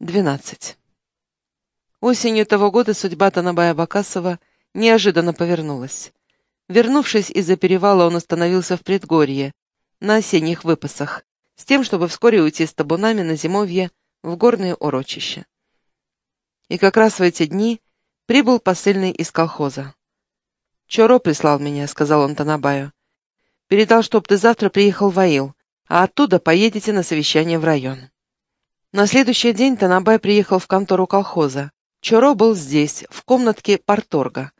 12. Осенью того года судьба Танабая Бакасова неожиданно повернулась. Вернувшись из-за перевала, он остановился в предгорье, на осенних выпасах, с тем, чтобы вскоре уйти с табунами на зимовье в горные урочища. И как раз в эти дни прибыл посыльный из колхоза. «Чоро прислал меня», — сказал он Танабаю. «Передал, чтоб ты завтра приехал в Аил, а оттуда поедете на совещание в район». На следующий день Танабай приехал в контору колхоза. Чоро был здесь, в комнатке порторга.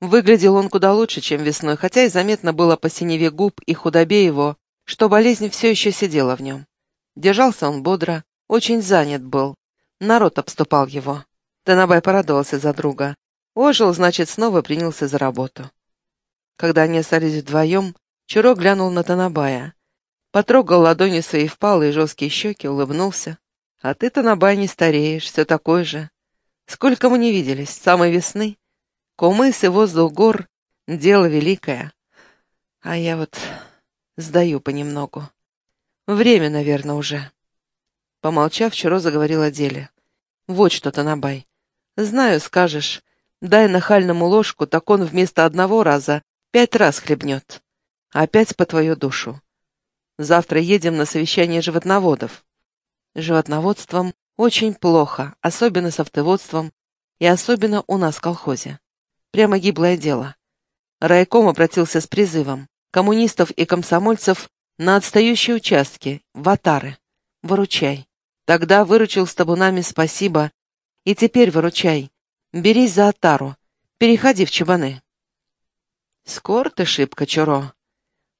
Выглядел он куда лучше, чем весной, хотя и заметно было по синеве губ и худобе его, что болезнь все еще сидела в нем. Держался он бодро, очень занят был. Народ обступал его. Танабай порадовался за друга. Ожил, значит, снова принялся за работу. Когда они остались вдвоем, Чуро глянул на Танабая. Потрогал ладони свои впалые жесткие щеки, улыбнулся. А ты-то на бане стареешь, все такой же. Сколько мы не виделись, с самой весны. Кумыс и воздух гор — дело великое. А я вот сдаю понемногу. Время, наверное, уже. Помолчав, Чуро заговорил о деле. Вот что, Танабай. Знаю, скажешь, дай нахальному ложку, так он вместо одного раза пять раз хлебнет. Опять по твою душу. Завтра едем на совещание животноводов животноводством очень плохо, особенно с автоводством и особенно у нас в колхозе. Прямо гиблое дело. Райком обратился с призывом коммунистов и комсомольцев на отстающие участки, в Атары. Выручай. Тогда выручил с табунами спасибо. И теперь выручай. Берись за Атару. Переходи в чабаны. Скоро ты шибко, Чуро.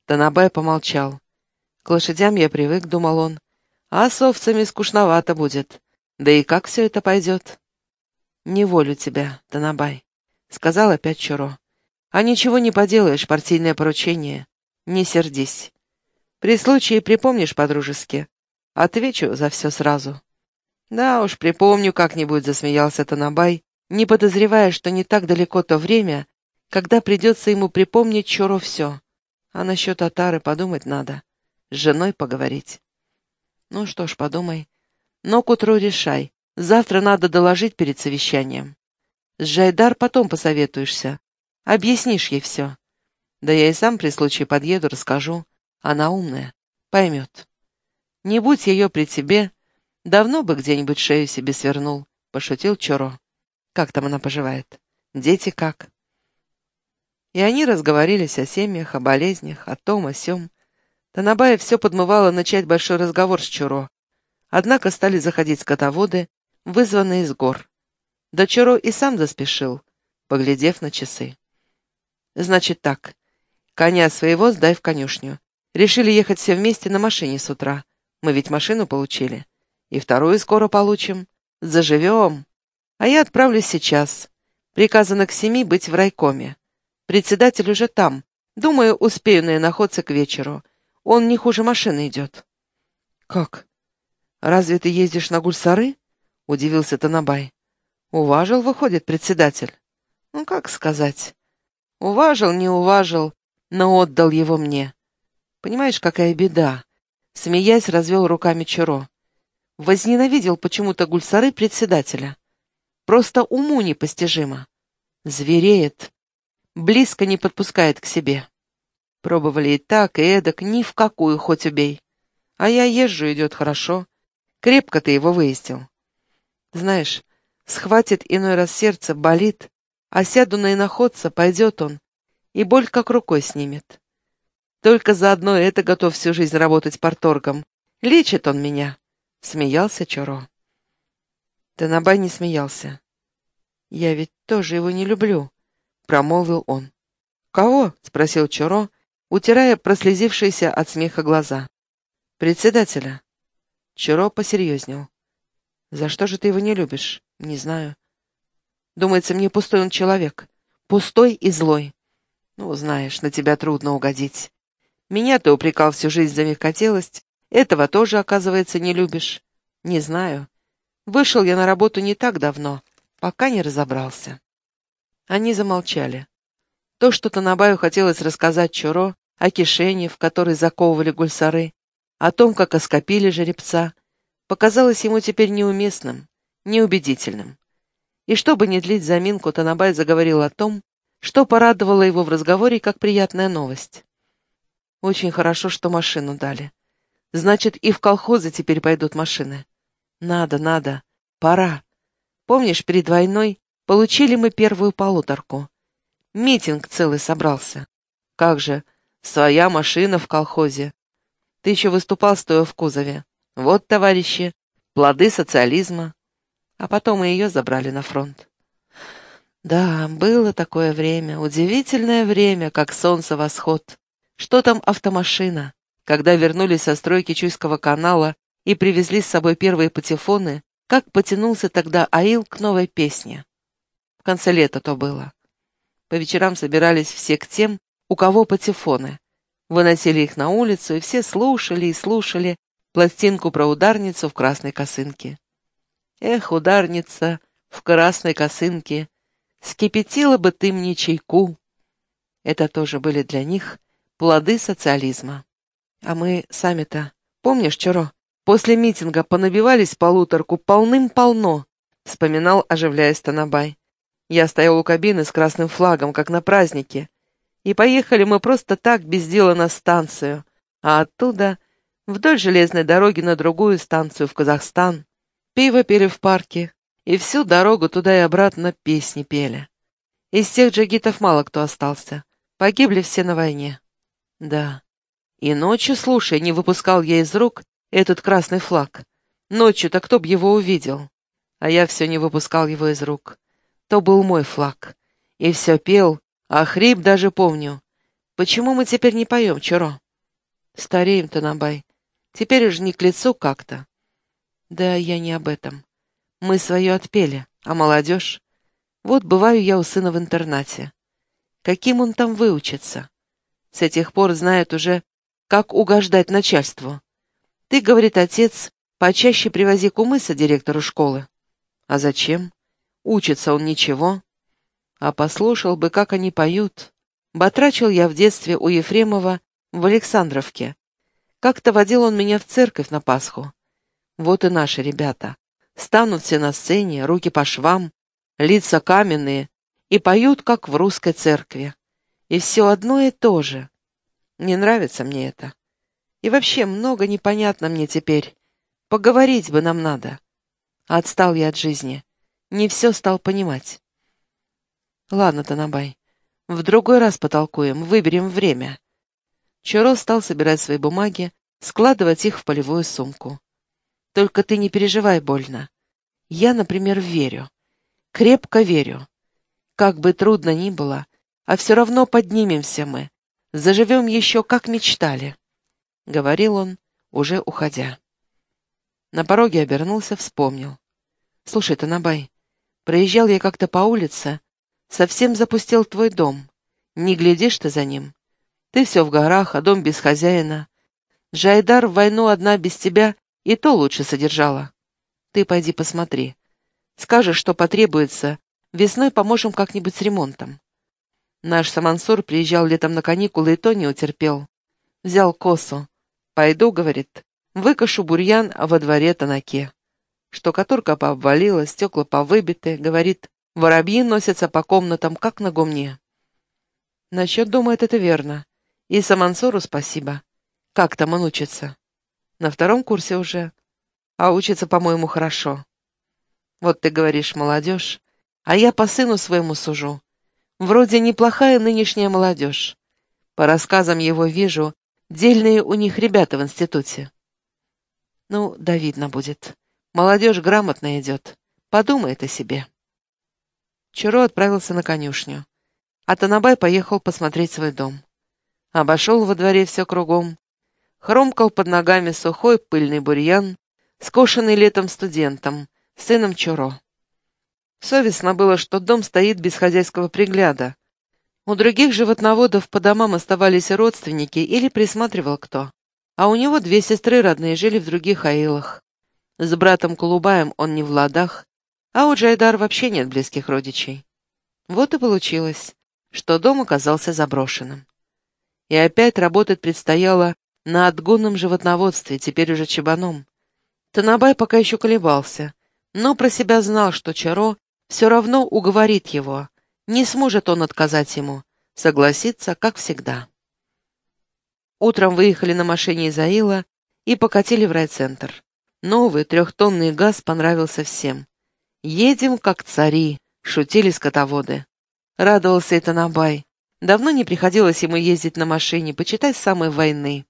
Танабай помолчал. К лошадям я привык, думал он. А с овцами скучновато будет. Да и как все это пойдет? «Не волю тебя, Танабай», — сказал опять Чуро. «А ничего не поделаешь, партийное поручение. Не сердись. При случае припомнишь по-дружески. Отвечу за все сразу». «Да уж, припомню как-нибудь», — засмеялся Танабай, не подозревая, что не так далеко то время, когда придется ему припомнить Чуро все. А насчет Татары подумать надо. С женой поговорить. Ну что ж, подумай. Но к утру решай. Завтра надо доложить перед совещанием. С Жайдар потом посоветуешься. Объяснишь ей все. Да я и сам при случае подъеду, расскажу. Она умная, поймет. Не будь ее при тебе, давно бы где-нибудь шею себе свернул, — пошутил Чоро. Как там она поживает? Дети как? И они разговорились о семьях, о болезнях, о том, о сём. Танабаев все подмывало начать большой разговор с Чуро. Однако стали заходить скотоводы, вызванные из гор. Да Чуро и сам заспешил, поглядев на часы. «Значит так. Коня своего сдай в конюшню. Решили ехать все вместе на машине с утра. Мы ведь машину получили. И вторую скоро получим. Заживем. А я отправлюсь сейчас. Приказано к семи быть в райкоме. Председатель уже там. Думаю, успею на находиться к вечеру. Он не хуже машины идет». «Как? Разве ты ездишь на гульсары?» — удивился Танабай. «Уважил, выходит, председатель?» «Ну, как сказать? Уважил, не уважил, но отдал его мне. Понимаешь, какая беда?» Смеясь, развел руками Чуро. Возненавидел почему-то гульсары председателя. Просто уму непостижимо. Звереет. Близко не подпускает к себе. Пробовали и так, и эдак, ни в какую хоть убей. А я езжу, идет хорошо. Крепко ты его выяснил. Знаешь, схватит иной раз сердце, болит, а сяду на иноходца, пойдет он, и боль как рукой снимет. Только заодно это готов всю жизнь работать порторгом. Лечит он меня, — смеялся Чоро. Танабай не смеялся. «Я ведь тоже его не люблю», — промолвил он. «Кого?» — спросил Чоро, утирая прослезившиеся от смеха глаза. «Председателя». Чиро посерьезнел. «За что же ты его не любишь? Не знаю. Думается, мне пустой он человек. Пустой и злой. Ну, знаешь, на тебя трудно угодить. Меня ты упрекал всю жизнь за мягкотелость. Этого тоже, оказывается, не любишь. Не знаю. Вышел я на работу не так давно, пока не разобрался». Они замолчали. То, что Танабаю хотелось рассказать Чуро, о кишене, в который заковывали гульсары, о том, как оскопили жеребца, показалось ему теперь неуместным. неубедительным. И чтобы не длить заминку, Танабай заговорил о том, что порадовало его в разговоре как приятная новость. Очень хорошо, что машину дали. Значит, и в колхозы теперь пойдут машины. Надо, надо, пора. Помнишь, перед войной получили мы первую полуторку. Митинг целый собрался. Как же, своя машина в колхозе. Ты еще выступал, стоя в кузове. Вот, товарищи, плоды социализма. А потом и ее забрали на фронт. Да, было такое время, удивительное время, как солнце восход. Что там автомашина? Когда вернулись со стройки Чуйского канала и привезли с собой первые патефоны, как потянулся тогда Аил к новой песне. В конце лета то было. По вечерам собирались все к тем, у кого патефоны. Выносили их на улицу, и все слушали и слушали пластинку про ударницу в красной косынке. Эх, ударница в красной косынке, скипятила бы ты мне чайку. Это тоже были для них плоды социализма. А мы сами-то, помнишь, Чаро, после митинга понабивались полуторку полным-полно, вспоминал, оживляясь Танабай. Я стоял у кабины с красным флагом, как на празднике, и поехали мы просто так, без дела, на станцию, а оттуда вдоль железной дороги на другую станцию в Казахстан. Пиво пили в парке, и всю дорогу туда и обратно песни пели. Из тех джигитов мало кто остался. Погибли все на войне. Да. И ночью, слушай, не выпускал я из рук этот красный флаг. Ночью-то кто б его увидел? А я все не выпускал его из рук. То был мой флаг. И все пел, а хрип даже помню. Почему мы теперь не поем, Чуро? Стареем, Танабай. Теперь уж не к лицу как-то. Да я не об этом. Мы свое отпели, а молодежь? Вот бываю я у сына в интернате. Каким он там выучится? С этих пор знает уже, как угождать начальству. Ты, говорит отец, почаще привози кумыса директору школы. А зачем? Учится он ничего. А послушал бы, как они поют. Батрачил я в детстве у Ефремова в Александровке. Как-то водил он меня в церковь на Пасху. Вот и наши ребята. Станут все на сцене, руки по швам, лица каменные, и поют, как в русской церкви. И все одно и то же. Не нравится мне это. И вообще много непонятно мне теперь. Поговорить бы нам надо. Отстал я от жизни. Не все стал понимать. Ладно, Танабай, в другой раз потолкуем, выберем время. Чуро стал собирать свои бумаги, складывать их в полевую сумку. Только ты не переживай больно. Я, например, верю. Крепко верю. Как бы трудно ни было, а все равно поднимемся мы. Заживем еще, как мечтали. — говорил он, уже уходя. На пороге обернулся, вспомнил. — Слушай, Танабай, проезжал я как-то по улице, совсем запустил твой дом. Не глядишь ты за ним. Ты все в горах, а дом без хозяина. Жайдар в войну одна без тебя и то лучше содержала. Ты пойди посмотри. Скажешь, что потребуется, весной поможем как-нибудь с ремонтом. Наш Самансур приезжал летом на каникулы и то не утерпел. Взял косу, «Пойду», — говорит, — «выкашу бурьян во дворе Танаке». Штукатурка пообвалила, стекла повыбиты, говорит, воробьи носятся по комнатам, как на гумне. Насчет думает, это верно. И Самансуру спасибо. Как там он учится? На втором курсе уже. А учится, по-моему, хорошо. Вот ты говоришь, молодежь, а я по сыну своему сужу. Вроде неплохая нынешняя молодежь. По рассказам его вижу, Дельные у них ребята в институте. Ну, да видно будет. Молодежь грамотно идет. Подумает о себе. Чуро отправился на конюшню. А Танабай поехал посмотреть свой дом. Обошел во дворе все кругом. Хромкал под ногами сухой пыльный бурьян, скошенный летом студентом, сыном Чуро. Совестно было, что дом стоит без хозяйского пригляда, у других животноводов по домам оставались родственники или присматривал кто. А у него две сестры родные жили в других аилах. С братом Кулубаем он не в ладах, а у Джайдар вообще нет близких родичей. Вот и получилось, что дом оказался заброшенным. И опять работать предстояло на отгонном животноводстве, теперь уже чебаном. Танабай пока еще колебался, но про себя знал, что Чаро все равно уговорит его. Не сможет он отказать ему, согласиться, как всегда. Утром выехали на машине из Аила и покатили в райцентр. Новый трехтонный газ понравился всем. «Едем, как цари», — шутили скотоводы. Радовался это Набай. Давно не приходилось ему ездить на машине, почитай с самой войны.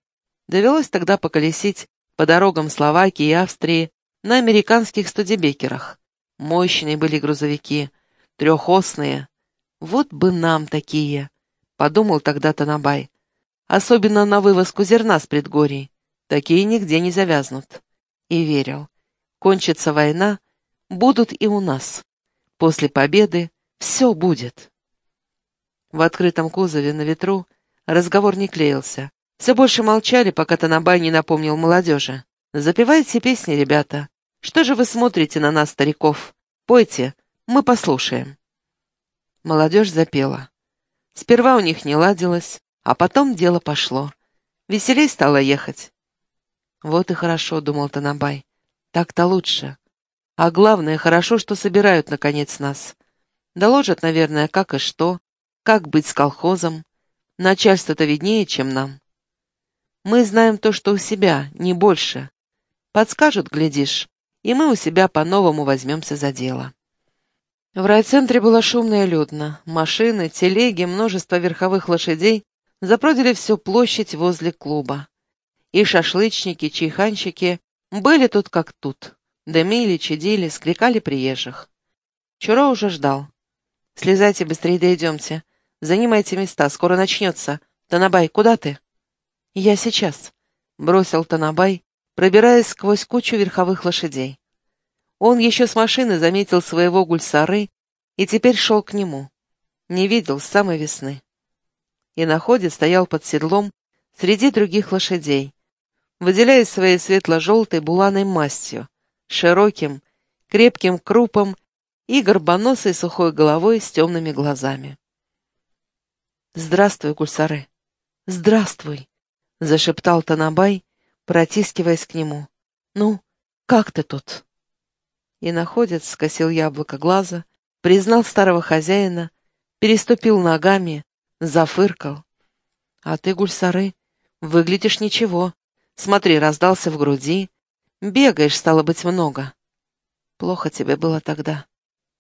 Довелось тогда поколесить по дорогам Словакии и Австрии на американских студебекерах. Мощные были грузовики, трехосные. Вот бы нам такие, — подумал тогда Танабай. Особенно на вывозку зерна с предгорий. Такие нигде не завязнут. И верил. Кончится война, будут и у нас. После победы все будет. В открытом кузове на ветру разговор не клеился. Все больше молчали, пока Танабай не напомнил молодежи. «Запевайте песни, ребята. Что же вы смотрите на нас, стариков? Пойте, мы послушаем». Молодежь запела. Сперва у них не ладилось, а потом дело пошло. Веселей стало ехать. «Вот и хорошо», — думал Танабай. «Так-то лучше. А главное, хорошо, что собирают, наконец, нас. Доложат, наверное, как и что, как быть с колхозом? Начальство-то виднее, чем нам. Мы знаем то, что у себя, не больше. Подскажут, глядишь, и мы у себя по-новому возьмемся за дело. В райцентре было шумно и людно. Машины, телеги, множество верховых лошадей запродили всю площадь возле клуба. И шашлычники, чайханщики были тут как тут. Дымили, чадили, скликали приезжих. Чуро уже ждал. «Слезайте быстрее, да идемте. Занимайте места, скоро начнется. Танабай, куда ты?» «Я сейчас», — бросил Танабай, пробираясь сквозь кучу верховых лошадей. Он еще с машины заметил своего гульсары и теперь шел к нему. Не видел с самой весны. И находе стоял под седлом среди других лошадей, выделяясь своей светло-желтой буланой мастью, широким, крепким крупом и горбоносой сухой головой с темными глазами. «Здравствуй, Гульсары!» «Здравствуй!» — зашептал Танабай, протискиваясь к нему. «Ну, как ты тут?» И находец скосил яблоко глаза, признал старого хозяина, переступил ногами, зафыркал. «А ты, Гульсары, выглядишь ничего. Смотри, раздался в груди. Бегаешь, стало быть, много. Плохо тебе было тогда.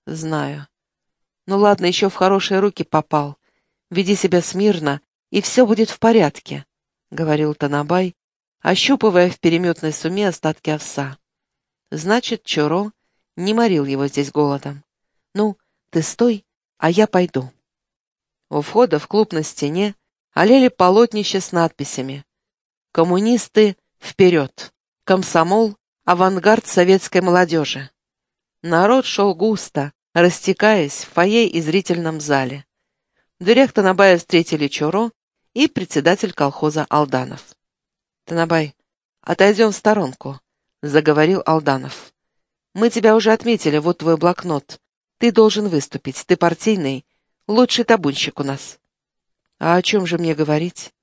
Знаю. Ну ладно, еще в хорошие руки попал. Веди себя смирно, и все будет в порядке», — говорил Танабай, ощупывая в переметной суме остатки овса. Значит, Чоро не морил его здесь голодом. «Ну, ты стой, а я пойду». У входа в клуб на стене олели полотнища с надписями «Коммунисты вперед! Комсомол — авангард советской молодежи!» Народ шел густо, растекаясь в фойе и зрительном зале. В дверях Танабая встретили Чуро и председатель колхоза Алданов. «Танабай, отойдем в сторонку», — заговорил Алданов. «Мы тебя уже отметили, вот твой блокнот. Ты должен выступить, ты партийный, лучший табунщик у нас». «А о чем же мне говорить?»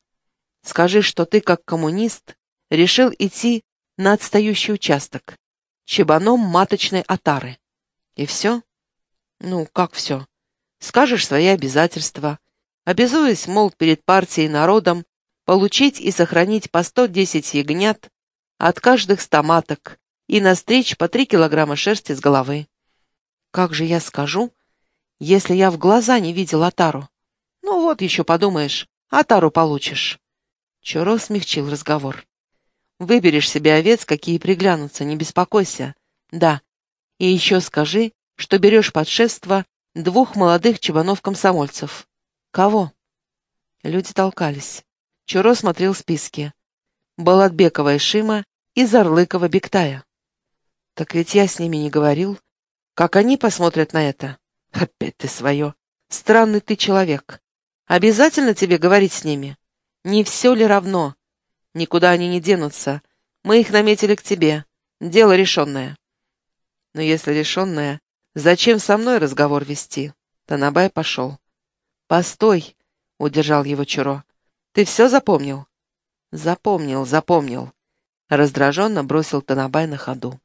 «Скажи, что ты, как коммунист, решил идти на отстающий участок, чебаном маточной отары. И все?» «Ну, как все?» скажешь свои обязательства, обязуясь, мол, перед партией и народом получить и сохранить по 110 ягнят от каждых стоматок и настричь по 3 килограмма шерсти с головы. Как же я скажу, если я в глаза не видел Атару? Ну вот еще подумаешь, Атару получишь. Чуро смягчил разговор. Выберешь себе овец, какие приглянутся, не беспокойся. Да, и еще скажи, что берешь под шефство двух молодых чебанов-комсомольцев. Кого? Люди толкались. Чуро смотрел списки. Балатбекова Ишима и Зарлыкова Бектая. Так ведь я с ними не говорил. Как они посмотрят на это? Опять ты свое. Странный ты человек. Обязательно тебе говорить с ними? Не все ли равно? Никуда они не денутся. Мы их наметили к тебе. Дело решенное. Но если решенное, Зачем со мной разговор вести? Танабай пошел. «Постой!» — удержал его Чуро. «Ты все запомнил?» «Запомнил, запомнил!» Раздраженно бросил Танабай на ходу.